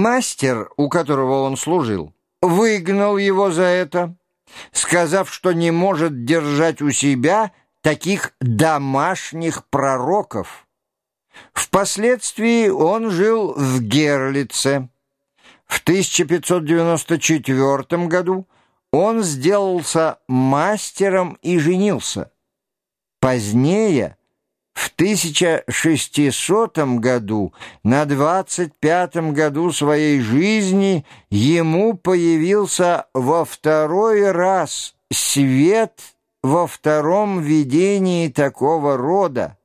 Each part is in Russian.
Мастер, у которого он служил, выгнал его за это, сказав, что не может держать у себя таких домашних пророков. Впоследствии он жил в Герлице. В 1594 году он сделался мастером и женился. Позднее, в 1600 году, на 25 году своей жизни, ему появился во второй раз свет во втором видении такого рода.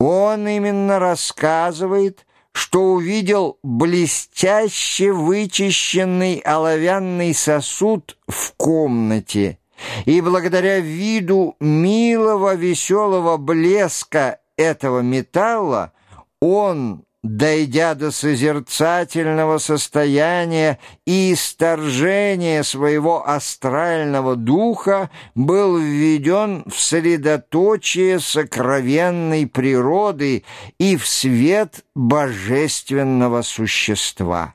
Он именно рассказывает, что увидел блестяще вычищенный оловянный сосуд в комнате, и благодаря виду милого веселого блеска этого металла он дойдя до созерцательного состояния и исторжения своего астрального духа, был введен в средоточие сокровенной природы и в свет божественного существа.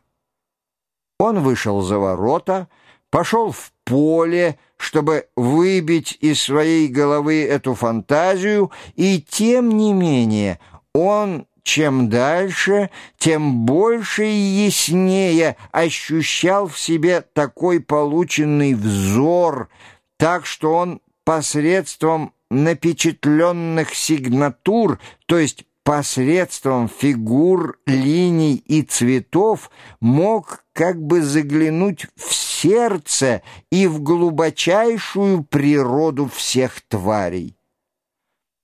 Он вышел за ворота, пошел в поле, чтобы выбить из своей головы эту фантазию, и тем не менее он чем дальше, тем больше и яснее ощущал в себе такой полученный взор, так что он посредством напечатленных сигнатур, то есть посредством фигур, линий и цветов мог как бы заглянуть в сердце и в глубочайшую природу всех тварей.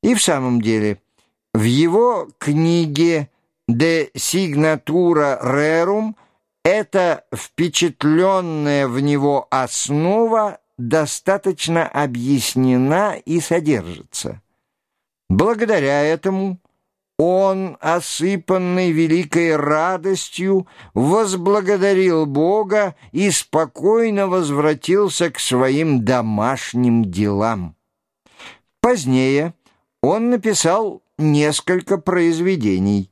И в самом деле – в его книге «De signatura rerum» эта впечатленная в него основа достаточно объяснена и содержится. Благодаря этому он, осыпанный великой радостью, возблагодарил Бога и спокойно возвратился к своим домашним делам. Позднее он написал несколько произведений.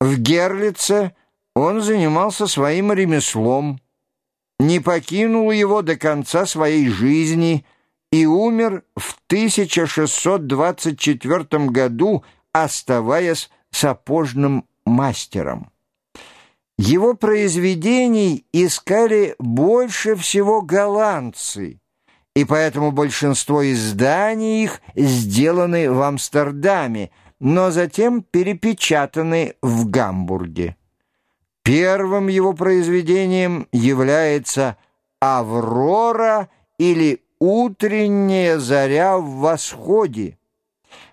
В Герлице он занимался своим ремеслом, не покинул его до конца своей жизни и умер в 1624 году, оставаясь сапожным мастером. Его произведений искали больше всего голландцы – и поэтому большинство изданий их сделаны в Амстердаме, но затем перепечатаны в Гамбурге. Первым его произведением является «Аврора» или «Утренняя заря в восходе».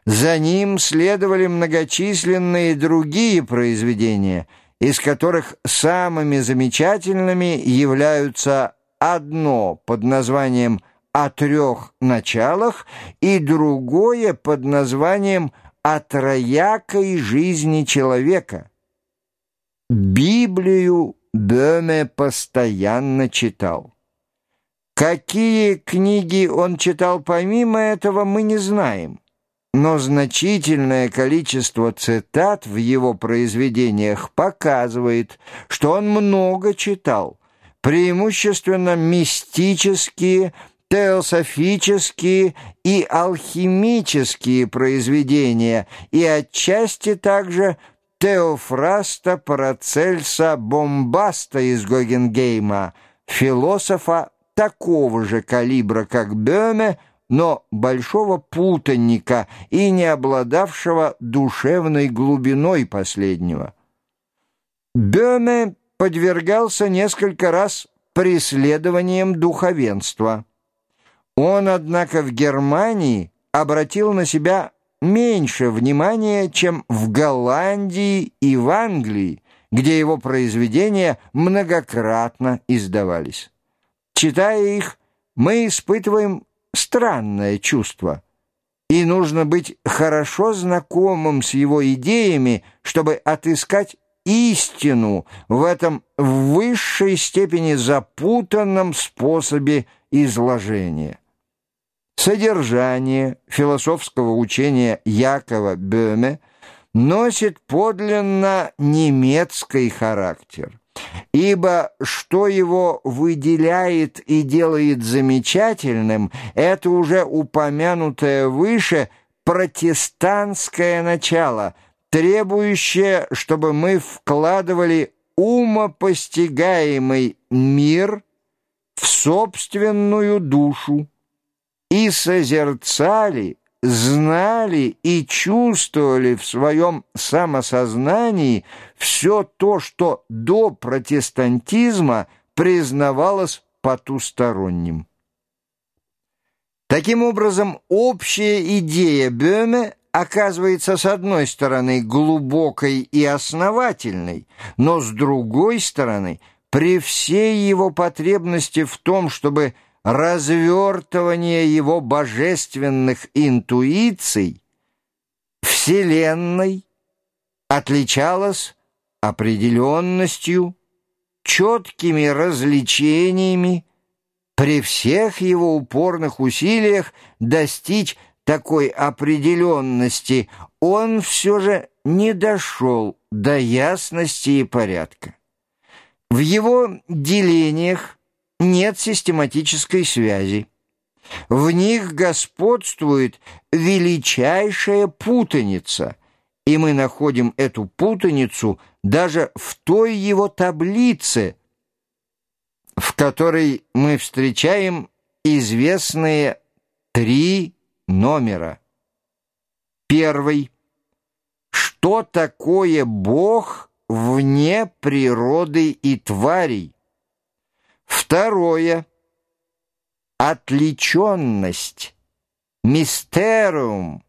За ним следовали многочисленные другие произведения, из которых самыми замечательными являются одно под названием «О трех началах» и другое под названием «О троякой жизни человека. Библию Бёме постоянно читал. Какие книги он читал помимо этого, мы не знаем. Но значительное количество цитат в его произведениях показывает, что он много читал, преимущественно мистические, теософические и алхимические произведения и отчасти также Теофраста Парацельса Бомбаста из Гогенгейма, философа такого же калибра, как Бёме, но большого путанника и не обладавшего душевной глубиной последнего. Бёме подвергался несколько раз преследованием духовенства. Он, однако, в Германии обратил на себя меньше внимания, чем в Голландии и в Англии, где его произведения многократно издавались. Читая их, мы испытываем странное чувство, и нужно быть хорошо знакомым с его идеями, чтобы отыскать истину в этом в высшей степени запутанном способе изложения. Содержание философского учения Якова Бöhme носит подлинно немецкий характер. Ибо что его выделяет и делает замечательным, это уже упомянутое выше протестантское начало, требующее, чтобы мы вкладывали умопостигаемый мир в собственную душу и созерцали, знали и чувствовали в своем самосознании все то, что до протестантизма признавалось потусторонним. Таким образом, общая идея Бёме оказывается, с одной стороны, глубокой и основательной, но с другой стороны, при всей его потребности в том, чтобы развертывание его божественных интуиций Вселенной отличалось определенностью, четкими развлечениями, при всех его упорных усилиях достичь такой определенности он все же не дошел до ясности и порядка. В его делениях нет систематической связи. В них господствует величайшая путаница, и мы находим эту путаницу даже в той его таблице, в которой мы встречаем известные три номера. Первый. Что такое Бог вне природы и тварей? Второе. Отвлеченность. Мистериум.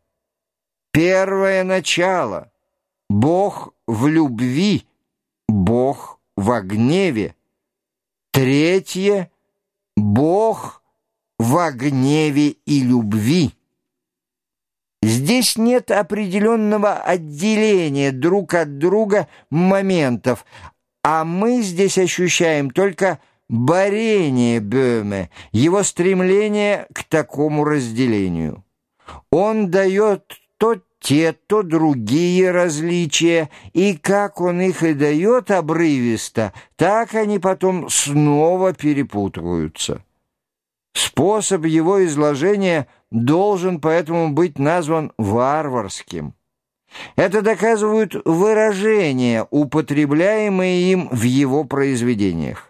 Первое начало. Бог в любви, Бог в гневе. Третье. Бог в гневе и любви. Здесь нет определенного отделения друг от друга моментов, а мы здесь ощущаем только борение Бöhme, его стремление к такому разделению. Он дает то те, то другие различия, и как он их и дает обрывисто, так они потом снова перепутываются. Способ его изложения должен поэтому быть назван варварским. Это доказывают выражения, употребляемые им в его произведениях.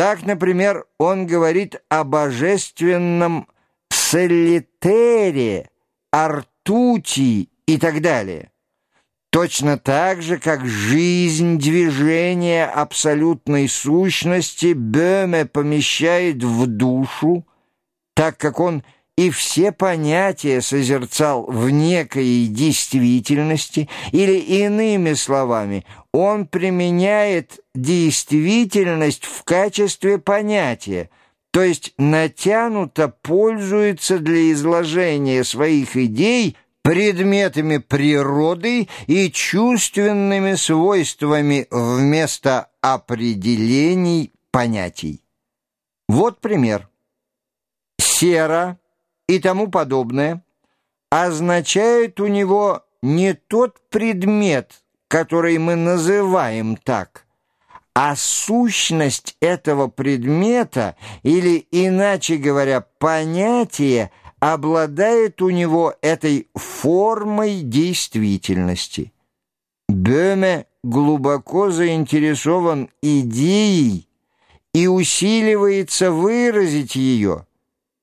Так, например, он говорит о божественном солитере, артути и так далее. Точно так же, как жизнь, движение абсолютной сущности Бöhme помещает в душу, так как он – и все понятия созерцал в некой действительности, или иными словами, он применяет действительность в качестве понятия, то есть натянуто пользуется для изложения своих идей предметами природы и чувственными свойствами вместо определений понятий. Вот пример. Сера и тому подобное, означает у него не тот предмет, который мы называем так, а сущность этого предмета, или, иначе говоря, понятие, обладает у него этой формой действительности. Бöhme глубоко заинтересован идеей и усиливается выразить ее –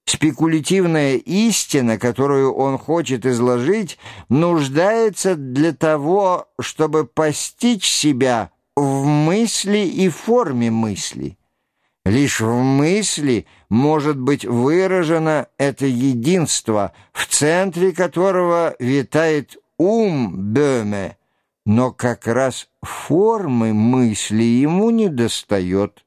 Спекулятивная истина, которую он хочет изложить, нуждается для того, чтобы постичь себя в мысли и форме мысли. Лишь в мысли может быть выражено это единство, в центре которого витает ум Бöhme, но как раз формы мысли ему недостает.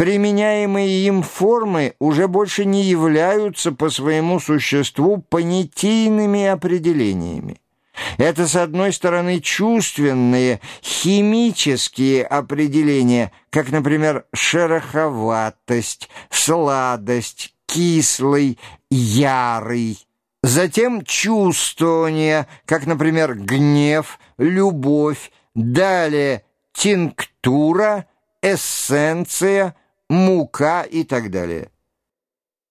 Применяемые им формы уже больше не являются по своему существу понятийными определениями. Это, с одной стороны, чувственные, химические определения, как, например, шероховатость, сладость, кислый, ярый. Затем чувствование, как, например, гнев, любовь, далее тинктур, текстура, эссенция, мука и так далее.